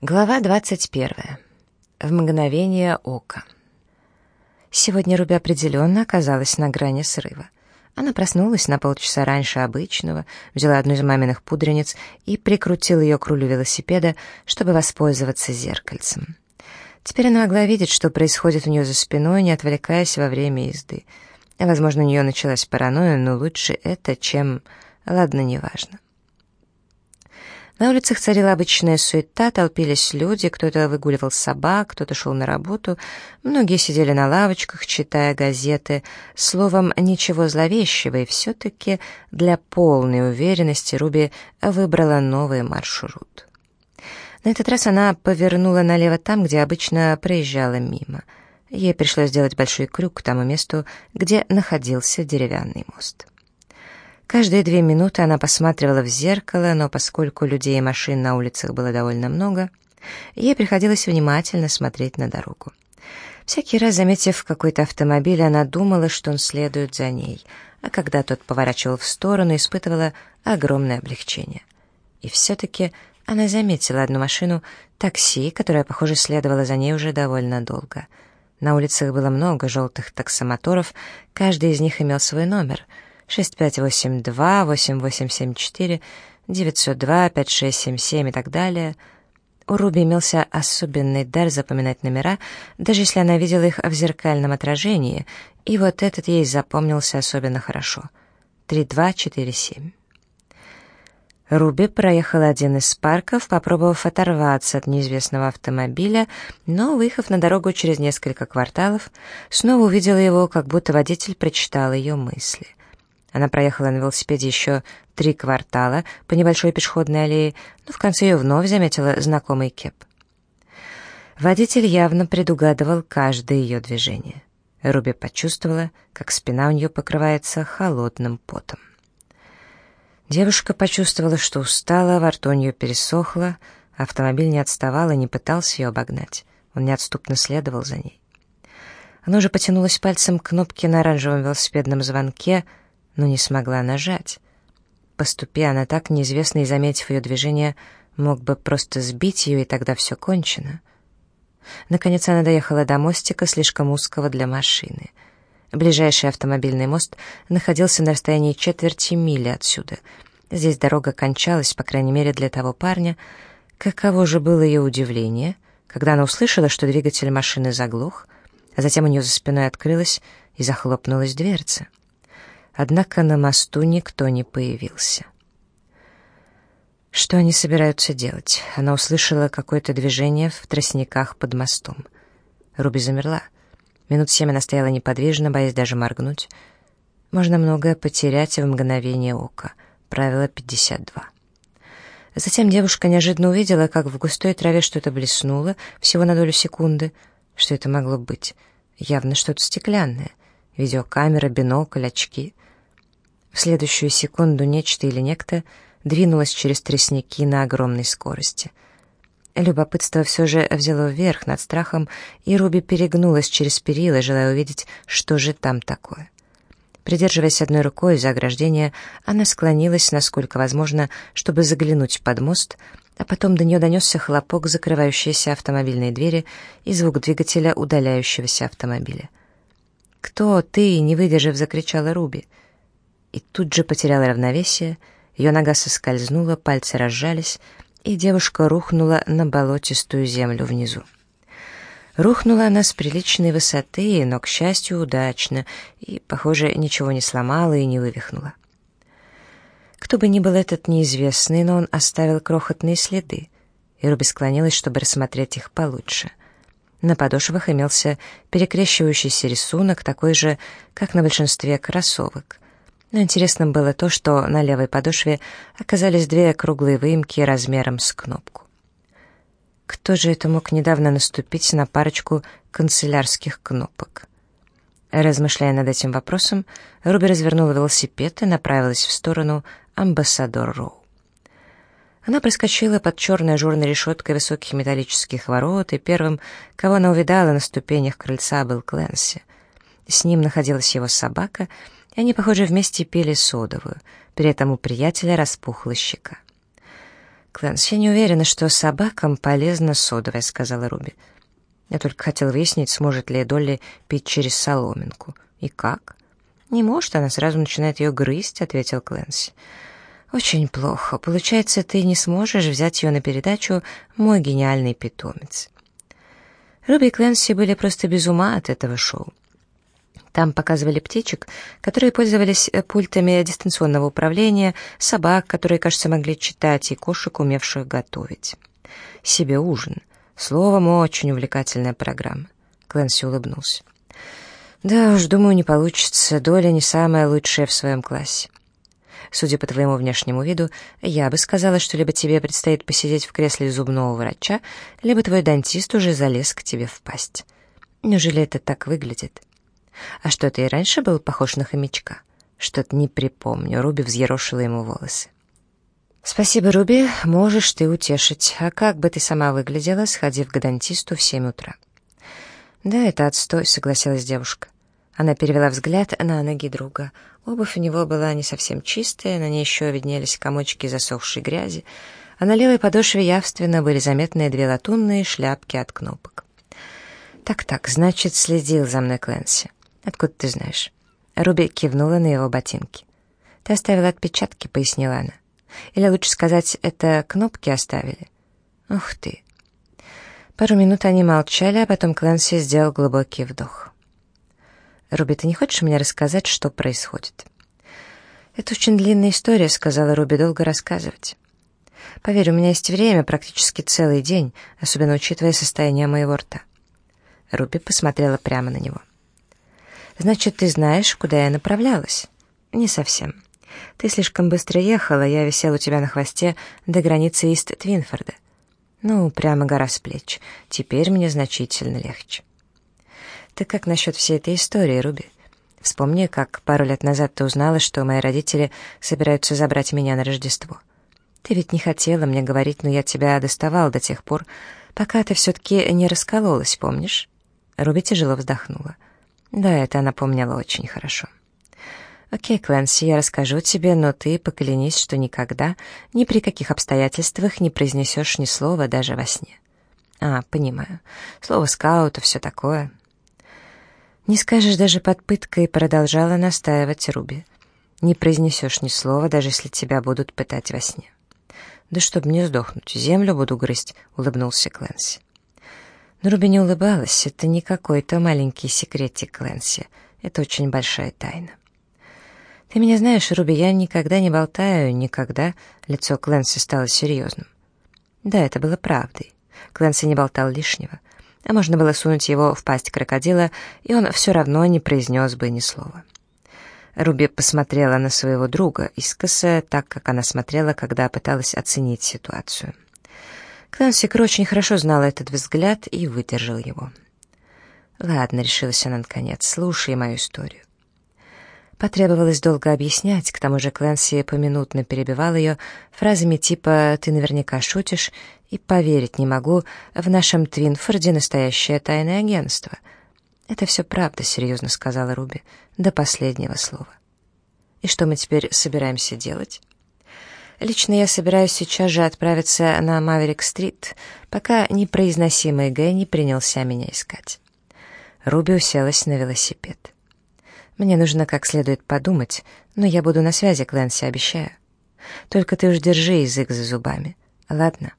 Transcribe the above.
Глава 21. В мгновение ока. Сегодня Руби определенно оказалась на грани срыва. Она проснулась на полчаса раньше обычного, взяла одну из маминых пудрениц и прикрутила ее к рулю велосипеда, чтобы воспользоваться зеркальцем. Теперь она могла видеть, что происходит у нее за спиной, не отвлекаясь во время езды. Возможно, у нее началась паранойя, но лучше это, чем... Ладно, неважно. На улицах царила обычная суета, толпились люди, кто-то выгуливал собак, кто-то шел на работу, многие сидели на лавочках, читая газеты. Словом, ничего зловещего, и все-таки для полной уверенности Руби выбрала новый маршрут. На этот раз она повернула налево там, где обычно проезжала мимо. Ей пришлось сделать большой крюк к тому месту, где находился деревянный мост. Каждые две минуты она посматривала в зеркало, но поскольку людей и машин на улицах было довольно много, ей приходилось внимательно смотреть на дорогу. Всякий раз, заметив какой-то автомобиль, она думала, что он следует за ней, а когда тот поворачивал в сторону, испытывала огромное облегчение. И все-таки она заметила одну машину, такси, которая, похоже, следовала за ней уже довольно долго. На улицах было много желтых таксомоторов, каждый из них имел свой номер — 6582, 8874, 902, 5677 и так далее. У Руби имелся особенный дар запоминать номера, даже если она видела их в зеркальном отражении, и вот этот ей запомнился особенно хорошо. 3247. Руби проехала один из парков, попробовав оторваться от неизвестного автомобиля, но, выехав на дорогу через несколько кварталов, снова увидела его, как будто водитель прочитал ее мысли. Она проехала на велосипеде еще три квартала по небольшой пешеходной аллее, но в конце ее вновь заметила знакомый кеп. Водитель явно предугадывал каждое ее движение. Руби почувствовала, как спина у нее покрывается холодным потом. Девушка почувствовала, что устала, во рту у нее пересохло, автомобиль не отставал и не пытался ее обогнать. Он неотступно следовал за ней. Она уже потянулась пальцем к кнопке на оранжевом велосипедном звонке — но не смогла нажать. Поступи она так, неизвестно и заметив ее движение, мог бы просто сбить ее, и тогда все кончено. Наконец она доехала до мостика, слишком узкого для машины. Ближайший автомобильный мост находился на расстоянии четверти мили отсюда. Здесь дорога кончалась, по крайней мере, для того парня. Каково же было ее удивление, когда она услышала, что двигатель машины заглох, а затем у нее за спиной открылась и захлопнулась дверца. Однако на мосту никто не появился. Что они собираются делать? Она услышала какое-то движение в тростниках под мостом. Руби замерла. Минут семь она стояла неподвижно, боясь даже моргнуть. Можно многое потерять в мгновение ока. Правило 52. Затем девушка неожиданно увидела, как в густой траве что-то блеснуло, всего на долю секунды. Что это могло быть? Явно что-то стеклянное. Видеокамера, бинокль, очки — в следующую секунду нечто или некто двинулось через тростники на огромной скорости. Любопытство все же взяло вверх над страхом, и Руби перегнулась через перила, желая увидеть, что же там такое. Придерживаясь одной рукой за ограждение, она склонилась, насколько возможно, чтобы заглянуть под мост, а потом до нее донесся хлопок закрывающейся автомобильной двери и звук двигателя удаляющегося автомобиля. «Кто ты?» — не выдержав, закричала Руби — и тут же потеряла равновесие, ее нога соскользнула, пальцы разжались, и девушка рухнула на болотистую землю внизу. Рухнула она с приличной высоты, но, к счастью, удачно, и, похоже, ничего не сломала и не вывихнула. Кто бы ни был этот неизвестный, но он оставил крохотные следы, и Руби склонилась, чтобы рассмотреть их получше. На подошвах имелся перекрещивающийся рисунок, такой же, как на большинстве кроссовок — но интересным было то, что на левой подошве оказались две круглые выемки размером с кнопку. Кто же это мог недавно наступить на парочку канцелярских кнопок? Размышляя над этим вопросом, Руби развернула велосипед и направилась в сторону Амбассадор Роу. Она проскочила под черной ажурной решеткой высоких металлических ворот, и первым, кого она увидала на ступенях крыльца, был Кленси. С ним находилась его собака — и они, похоже, вместе пили содовую. При этом у приятеля распухла щека. «Клэнс, я не уверена, что собакам полезно содовая», — сказала Руби. «Я только хотел выяснить, сможет ли Долли пить через соломинку. И как?» «Не может, она сразу начинает ее грызть», — ответил Клэнси. «Очень плохо. Получается, ты не сможешь взять ее на передачу «Мой гениальный питомец». Руби и Клэнси были просто без ума от этого шоу. Там показывали птичек, которые пользовались э, пультами дистанционного управления, собак, которые, кажется, могли читать, и кошек, умевших готовить. Себе ужин. Словом, очень увлекательная программа. Клэнси улыбнулся. «Да уж, думаю, не получится. Доля не самая лучшая в своем классе. Судя по твоему внешнему виду, я бы сказала, что либо тебе предстоит посидеть в кресле зубного врача, либо твой дантист уже залез к тебе в пасть. Неужели это так выглядит?» «А что, ты и раньше был похож на хомячка?» «Что-то не припомню», — Руби взъерошила ему волосы. «Спасибо, Руби, можешь ты утешить. А как бы ты сама выглядела, сходив к дантисту в семь утра?» «Да, это отстой», — согласилась девушка. Она перевела взгляд на ноги друга. Обувь у него была не совсем чистая, на ней еще виднелись комочки засохшей грязи, а на левой подошве явственно были заметны две латунные шляпки от кнопок. «Так-так, значит, следил за мной Клэнси. Откуда ты знаешь?» Руби кивнула на его ботинки. «Ты оставила отпечатки», — пояснила она. «Или лучше сказать, это кнопки оставили?» «Ух ты!» Пару минут они молчали, а потом Клэнси сделал глубокий вдох. «Руби, ты не хочешь мне рассказать, что происходит?» «Это очень длинная история», — сказала Руби, — «долго рассказывать». «Поверь, у меня есть время, практически целый день, особенно учитывая состояние моего рта». Руби посмотрела прямо на него. «Значит, ты знаешь, куда я направлялась?» «Не совсем. Ты слишком быстро ехала, я висел у тебя на хвосте до границы Ист-Твинфорда. Ну, прямо гора с плеч. Теперь мне значительно легче». «Ты как насчет всей этой истории, Руби? Вспомни, как пару лет назад ты узнала, что мои родители собираются забрать меня на Рождество. Ты ведь не хотела мне говорить, но я тебя доставал до тех пор, пока ты все-таки не раскололась, помнишь?» Руби тяжело вздохнула. Да, это она помнила очень хорошо. «Окей, Клэнси, я расскажу тебе, но ты поклянись, что никогда, ни при каких обстоятельствах не произнесешь ни слова даже во сне». «А, понимаю. Слово скаута, все такое». «Не скажешь даже под пыткой», — продолжала настаивать Руби. «Не произнесешь ни слова, даже если тебя будут пытать во сне». «Да чтобы не сдохнуть, землю буду грызть», — улыбнулся Клэнси. Но Руби не улыбалась. Это не какой-то маленький секретик Клэнси. Это очень большая тайна. «Ты меня знаешь, Руби, я никогда не болтаю, никогда...» Лицо Клэнси стало серьезным. Да, это было правдой. Клэнси не болтал лишнего. А можно было сунуть его в пасть крокодила, и он все равно не произнес бы ни слова. Руби посмотрела на своего друга искоса, так как она смотрела, когда пыталась оценить ситуацию. Клансикер очень хорошо знала этот взгляд и выдержал его. «Ладно», — решилась она наконец, — «слушай мою историю». Потребовалось долго объяснять, к тому же Клэнси поминутно перебивал ее фразами типа «ты наверняка шутишь» и «поверить не могу, в нашем Твинфорде настоящее тайное агентство». «Это все правда», — серьезно сказала Руби, — «до последнего слова». «И что мы теперь собираемся делать?» Лично я собираюсь сейчас же отправиться на Маверик-стрит, пока непроизносимый Г не принялся меня искать. Руби уселась на велосипед. Мне нужно как следует подумать, но я буду на связи, Клэнси, обещаю. Только ты уж держи язык за зубами, ладно?»